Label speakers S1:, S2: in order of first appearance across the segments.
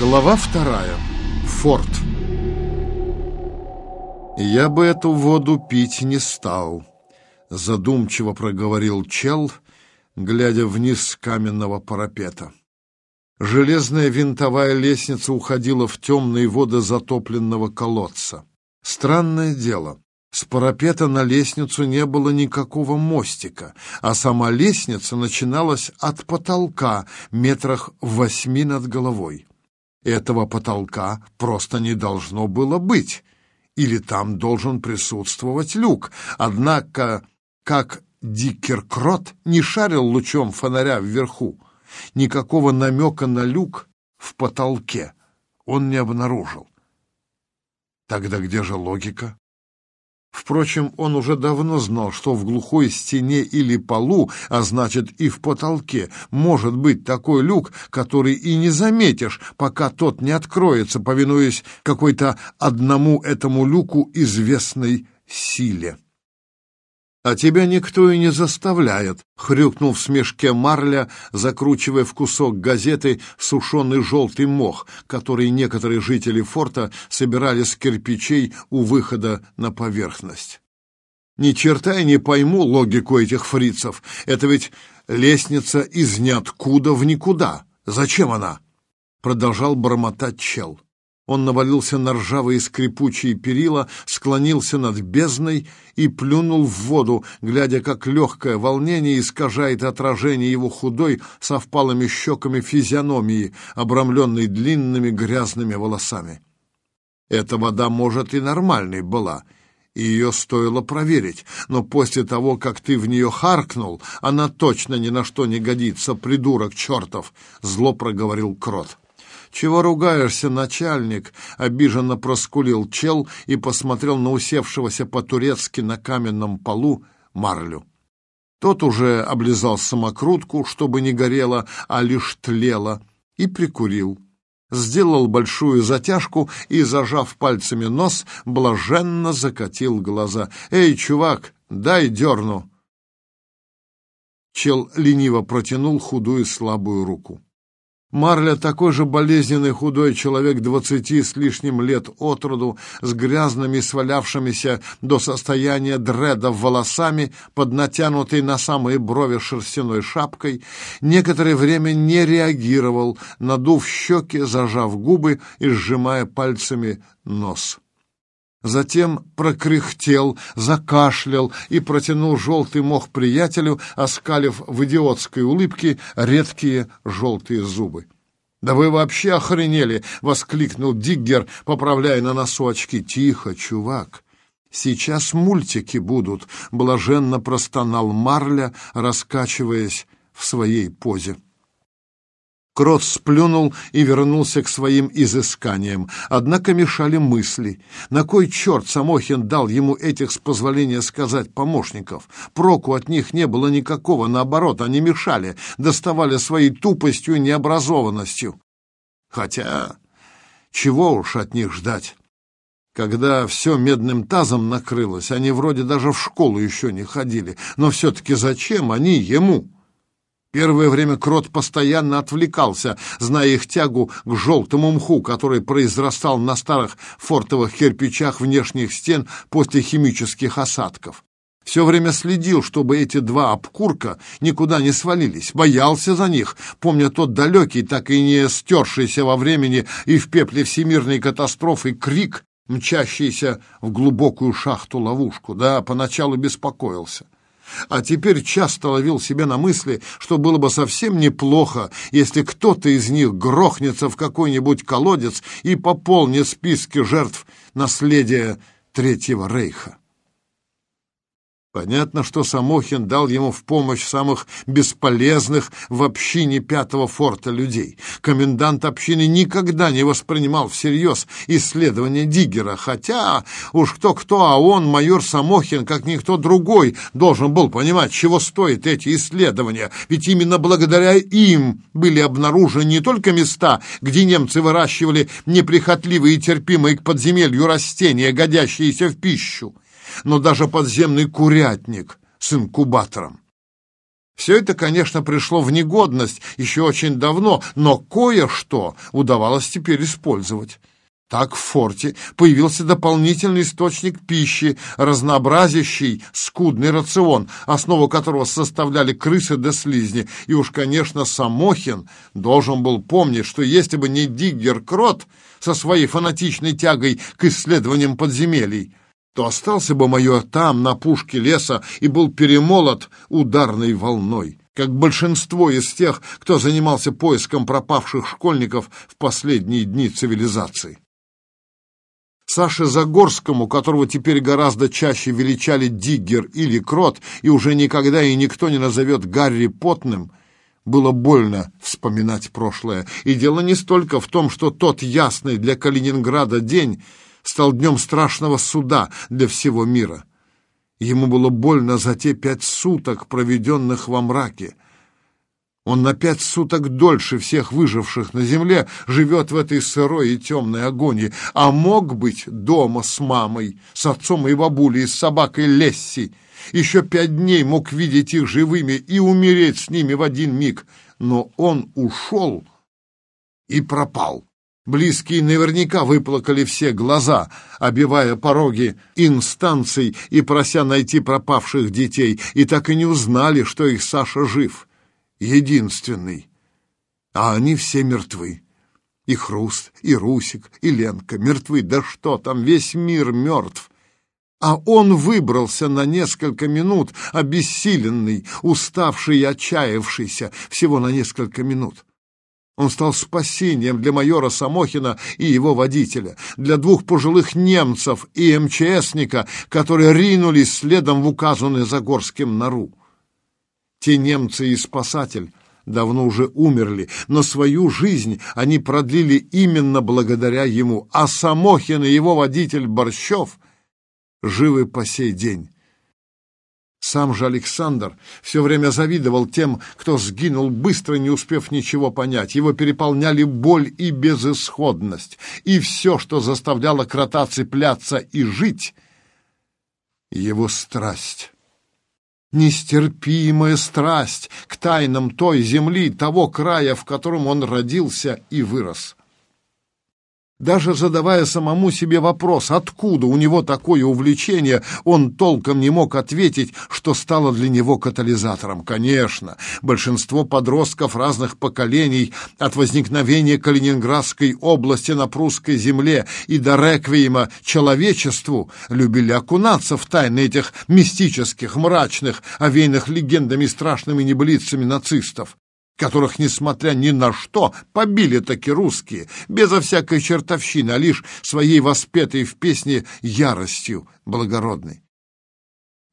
S1: Глава вторая. Форт. «Я бы эту воду пить не стал», — задумчиво проговорил чел, глядя вниз с каменного парапета. Железная винтовая лестница уходила в темные воды затопленного колодца. Странное дело, с парапета на лестницу не было никакого мостика, а сама лестница начиналась от потолка метрах восьми над головой. Этого потолка просто не должно было быть, или там должен присутствовать люк. Однако, как Дикер-Крот не шарил лучом фонаря вверху, никакого намека на люк в потолке он не обнаружил. Тогда где же логика? Впрочем, он уже давно знал, что в глухой стене или полу, а значит и в потолке, может быть такой люк, который и не заметишь, пока тот не откроется, повинуясь какой-то одному этому люку известной силе. «А тебя никто и не заставляет», — хрюкнул в смешке Марля, закручивая в кусок газеты сушеный желтый мох, который некоторые жители форта собирали с кирпичей у выхода на поверхность. «Ни черта я не пойму логику этих фрицев. Это ведь лестница из ниоткуда в никуда. Зачем она?» Продолжал бормотать чел. Он навалился на ржавые скрипучие перила, склонился над бездной и плюнул в воду, глядя, как легкое волнение искажает отражение его худой со впалыми щеками физиономии, обрамленной длинными грязными волосами. Эта вода, может, и нормальной была, и ее стоило проверить, но после того, как ты в нее харкнул, она точно ни на что не годится, придурок чертов, — зло проговорил Крот. «Чего ругаешься, начальник?» — обиженно проскулил чел и посмотрел на усевшегося по-турецки на каменном полу марлю. Тот уже облизал самокрутку, чтобы не горело, а лишь тлело, и прикурил. Сделал большую затяжку и, зажав пальцами нос, блаженно закатил глаза. «Эй, чувак, дай дерну!» Чел лениво протянул худую слабую руку. Марля такой же болезненный худой человек двадцати с лишним лет от роду, с грязными свалявшимися до состояния дреда волосами, под натянутой на самые брови шерстяной шапкой, некоторое время не реагировал, надув щеки, зажав губы и сжимая пальцами нос. Затем прокряхтел, закашлял и протянул желтый мох приятелю, оскалив в идиотской улыбке редкие желтые зубы. «Да вы вообще охренели!» — воскликнул Диггер, поправляя на носу очки. «Тихо, чувак! Сейчас мультики будут!» — блаженно простонал Марля, раскачиваясь в своей позе. Крот сплюнул и вернулся к своим изысканиям. Однако мешали мысли. На кой черт Самохин дал ему этих, с позволения сказать, помощников? Проку от них не было никакого, наоборот, они мешали, доставали своей тупостью и необразованностью. Хотя, чего уж от них ждать? Когда все медным тазом накрылось, они вроде даже в школу еще не ходили. Но все-таки зачем они ему? Первое время Крот постоянно отвлекался, зная их тягу к желтому мху, который произрастал на старых фортовых кирпичах внешних стен после химических осадков. Все время следил, чтобы эти два обкурка никуда не свалились, боялся за них, помня тот далекий, так и не стершийся во времени и в пепле всемирной катастрофы крик, мчащийся в глубокую шахту-ловушку. Да, поначалу беспокоился а теперь часто ловил себя на мысли, что было бы совсем неплохо, если кто-то из них грохнется в какой-нибудь колодец и пополнит списки жертв наследия Третьего Рейха. Понятно, что Самохин дал ему в помощь самых бесполезных в общине пятого форта людей. Комендант общины никогда не воспринимал всерьез исследования Диггера, хотя уж кто-кто, а он, майор Самохин, как никто другой, должен был понимать, чего стоят эти исследования, ведь именно благодаря им были обнаружены не только места, где немцы выращивали неприхотливые и терпимые к подземелью растения, годящиеся в пищу, но даже подземный курятник с инкубатором. Все это, конечно, пришло в негодность еще очень давно, но кое-что удавалось теперь использовать. Так в форте появился дополнительный источник пищи, разнообразящий скудный рацион, основу которого составляли крысы да слизни. И уж, конечно, Самохин должен был помнить, что если бы не Диггер Крот со своей фанатичной тягой к исследованиям подземелий, то остался бы майор там, на пушке леса, и был перемолот ударной волной, как большинство из тех, кто занимался поиском пропавших школьников в последние дни цивилизации. Саше Загорскому, которого теперь гораздо чаще величали Диггер или Крот, и уже никогда и никто не назовет Гарри Потным, было больно вспоминать прошлое. И дело не столько в том, что тот ясный для Калининграда день стал днем страшного суда для всего мира. Ему было больно за те пять суток, проведенных во мраке, он на пять суток дольше всех выживших на земле живет в этой сырой и темной агонии, а мог быть дома с мамой, с отцом и бабулей, с собакой Лесси. Еще пять дней мог видеть их живыми и умереть с ними в один миг. Но он ушел и пропал. Близкие наверняка выплакали все глаза, обивая пороги инстанций и прося найти пропавших детей, и так и не узнали, что их Саша жив единственный. А они все мертвы. И Хруст, и Русик, и Ленка мертвы. Да что там, весь мир мертв. А он выбрался на несколько минут, обессиленный, уставший и отчаявшийся, всего на несколько минут. Он стал спасением для майора Самохина и его водителя, для двух пожилых немцев и МЧСника, которые ринулись следом в указанную Загорским нору. Те немцы и спасатель давно уже умерли, но свою жизнь они продлили именно благодаря ему, а Самохин и его водитель Борщев живы по сей день. Сам же Александр все время завидовал тем, кто сгинул, быстро не успев ничего понять. Его переполняли боль и безысходность, и все, что заставляло крота цепляться и жить, его страсть нестерпимая страсть к тайнам той земли, того края, в котором он родился и вырос. Даже задавая самому себе вопрос, откуда у него такое увлечение, он толком не мог ответить, что стало для него катализатором. Конечно, большинство подростков разных поколений от возникновения Калининградской области на прусской земле и до реквиема человечеству любили окунаться в тайны этих мистических, мрачных, овеянных легендами страшными небылицами нацистов которых, несмотря ни на что, побили таки русские, безо всякой чертовщины, а лишь своей воспетой в песне яростью благородной.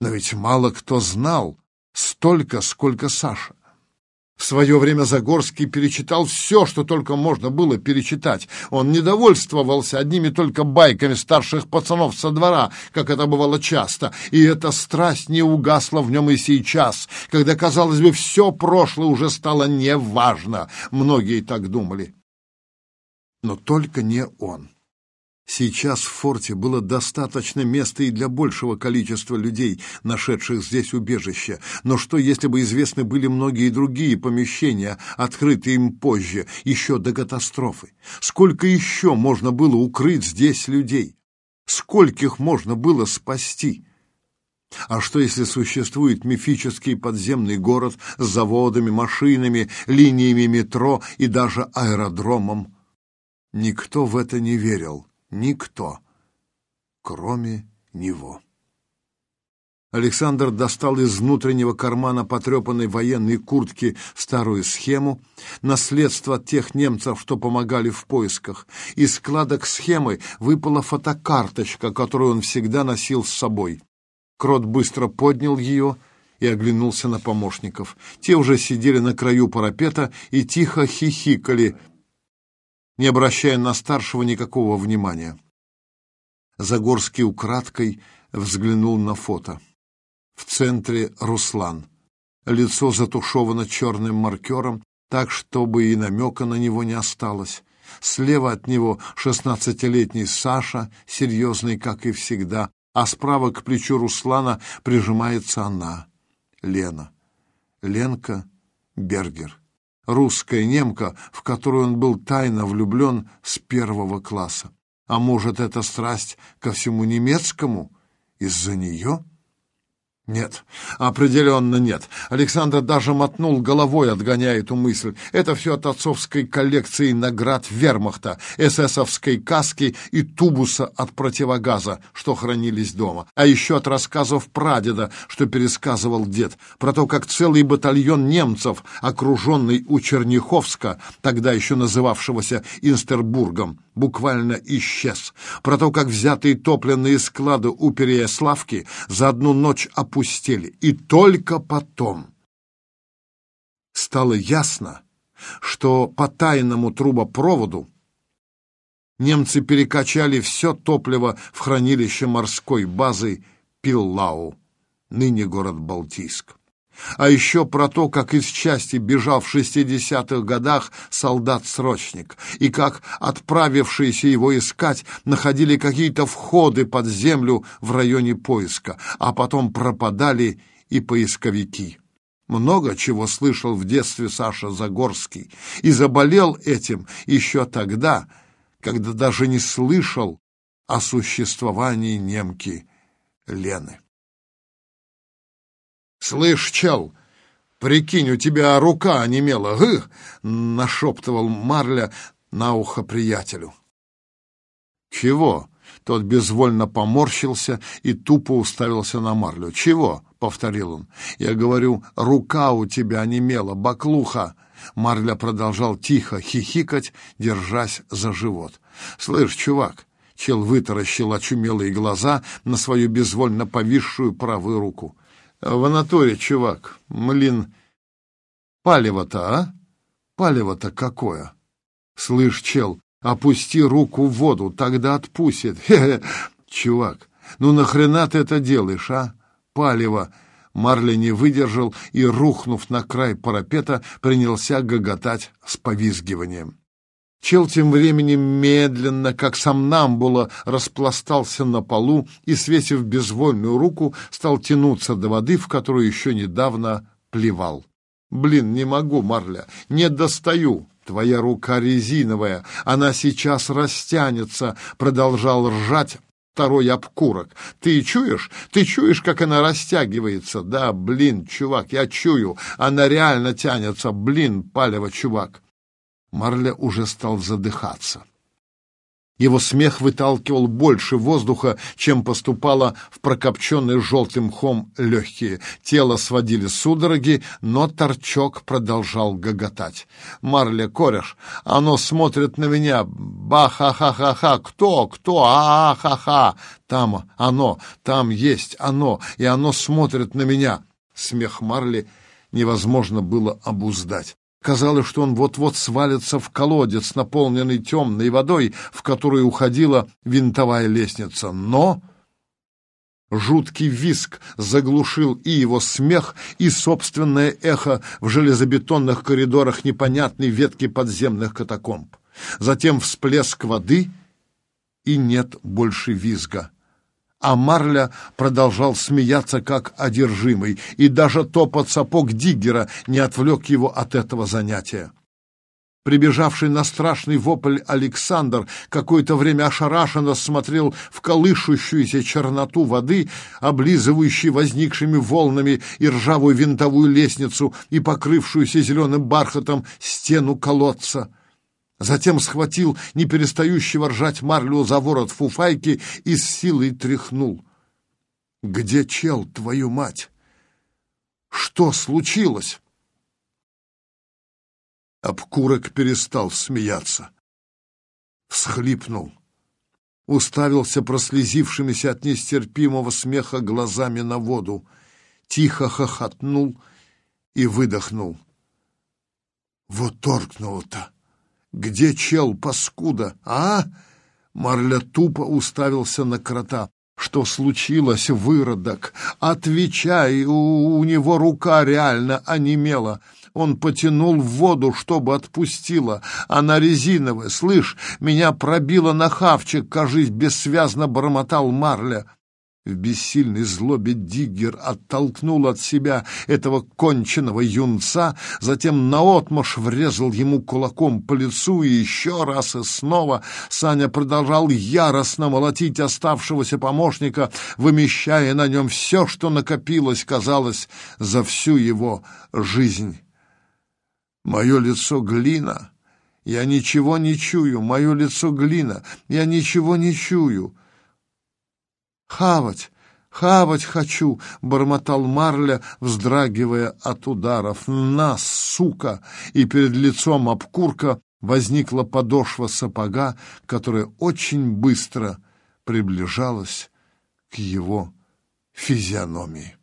S1: Но ведь мало кто знал столько, сколько Саша. В свое время Загорский перечитал все, что только можно было перечитать. Он не довольствовался одними только байками старших пацанов со двора, как это бывало часто, и эта страсть не угасла в нем и сейчас, когда, казалось бы, все прошлое уже стало неважно. Многие так думали. Но только не он. Сейчас в форте было достаточно места и для большего количества людей, нашедших здесь убежище. Но что, если бы известны были многие другие помещения, открытые им позже, еще до катастрофы? Сколько еще можно было укрыть здесь людей? Скольких можно было спасти? А что, если существует мифический подземный город с заводами, машинами, линиями метро и даже аэродромом? Никто в это не верил никто, кроме него. Александр достал из внутреннего кармана потрепанной военной куртки старую схему, наследство тех немцев, что помогали в поисках. Из складок схемы выпала фотокарточка, которую он всегда носил с собой. Крот быстро поднял ее и оглянулся на помощников. Те уже сидели на краю парапета и тихо хихикали, не обращая на старшего никакого внимания. Загорский украдкой взглянул на фото. В центре Руслан. Лицо затушевано черным маркером, так, чтобы и намека на него не осталось. Слева от него шестнадцатилетний Саша, серьезный, как и всегда, а справа к плечу Руслана прижимается она, Лена. Ленка Бергер, русская немка, в которую он был тайно влюблен с первого класса. А может, это страсть ко всему немецкому из-за нее? Нет, определенно нет. Александр даже мотнул головой, отгоняя эту мысль. Это все от отцовской коллекции наград вермахта, эсэсовской каски и тубуса от противогаза, что хранились дома. А еще от рассказов прадеда, что пересказывал дед, про то, как целый батальон немцев, окруженный у Черняховска, тогда еще называвшегося Инстербургом, буквально исчез. Про то, как взятые топливные склады у Переяславки за одну ночь опустили. И только потом стало ясно, что по тайному трубопроводу немцы перекачали все топливо в хранилище морской базы Пиллау, ныне город Балтийск. А еще про то, как из части бежал в 60-х годах солдат-срочник, и как отправившиеся его искать находили какие-то входы под землю в районе поиска, а потом пропадали и поисковики. Много чего слышал в детстве Саша Загорский и заболел этим еще тогда, когда даже не слышал о существовании немки Лены. «Слышь, чел, прикинь, у тебя рука онемела, гы!» — нашептывал Марля на ухо приятелю. «Чего?» — тот безвольно поморщился и тупо уставился на Марлю. «Чего?» — повторил он. «Я говорю, рука у тебя онемела, баклуха!» Марля продолжал тихо хихикать, держась за живот. «Слышь, чувак!» — чел вытаращил очумелые глаза на свою безвольно повисшую правую руку. В натуре, чувак, млин, палево-то, а? Палево-то какое? Слышь, чел, опусти руку в воду, тогда отпустит. Хе-хе, чувак, ну нахрена ты это делаешь, а? Палево. Марли не выдержал и, рухнув на край парапета, принялся гоготать с повизгиванием. Чел тем временем медленно, как сам Намбула, распластался на полу и, свесив безвольную руку, стал тянуться до воды, в которую еще недавно плевал. «Блин, не могу, Марля, не достаю!» «Твоя рука резиновая, она сейчас растянется», — продолжал ржать второй обкурок. «Ты чуешь? Ты чуешь, как она растягивается?» «Да, блин, чувак, я чую, она реально тянется, блин, палево, чувак!» Марля уже стал задыхаться. Его смех выталкивал больше воздуха, чем поступало в прокопченные желтым мхом легкие. Тело сводили судороги, но торчок продолжал гоготать. «Марля, кореш, оно смотрит на меня! Ба-ха-ха-ха-ха! Кто? Кто? А-ха-ха! Там оно! Там есть оно! И оно смотрит на меня!» Смех Марли невозможно было обуздать. Казалось, что он вот-вот свалится в колодец, наполненный темной водой, в которую уходила винтовая лестница. Но жуткий виск заглушил и его смех, и собственное эхо в железобетонных коридорах непонятной ветки подземных катакомб. Затем всплеск воды, и нет больше визга а Марля продолжал смеяться как одержимый, и даже топот сапог Диггера не отвлек его от этого занятия. Прибежавший на страшный вопль Александр какое-то время ошарашенно смотрел в колышущуюся черноту воды, облизывающей возникшими волнами и ржавую винтовую лестницу и покрывшуюся зеленым бархатом стену колодца. Затем схватил не перестающего ржать Марлю за ворот фуфайки и с силой тряхнул. «Где чел, твою мать? Что случилось?» Обкурок перестал смеяться. Всхлипнул. Уставился прослезившимися от нестерпимого смеха глазами на воду. Тихо хохотнул и выдохнул. Вот торкнуло-то! «Где чел, паскуда, а?» Марля тупо уставился на крота. «Что случилось, выродок? Отвечай, у, у него рука реально онемела». Он потянул в воду, чтобы отпустила. Она резиновая. Слышь, меня пробило на хавчик, кажись, бессвязно бормотал Марля. В бессильной злобе Диггер оттолкнул от себя этого конченого юнца, затем наотмашь врезал ему кулаком по лицу и еще раз и снова Саня продолжал яростно молотить оставшегося помощника, вымещая на нем все, что накопилось, казалось, за всю его жизнь. Мое лицо глина, я ничего не чую, мое лицо глина, я ничего не чую. «Хавать! Хавать хочу!» — бормотал Марля, вздрагивая от ударов. «На, сука!» И перед лицом обкурка возникла подошва сапога, которая очень быстро приближалась к его физиономии.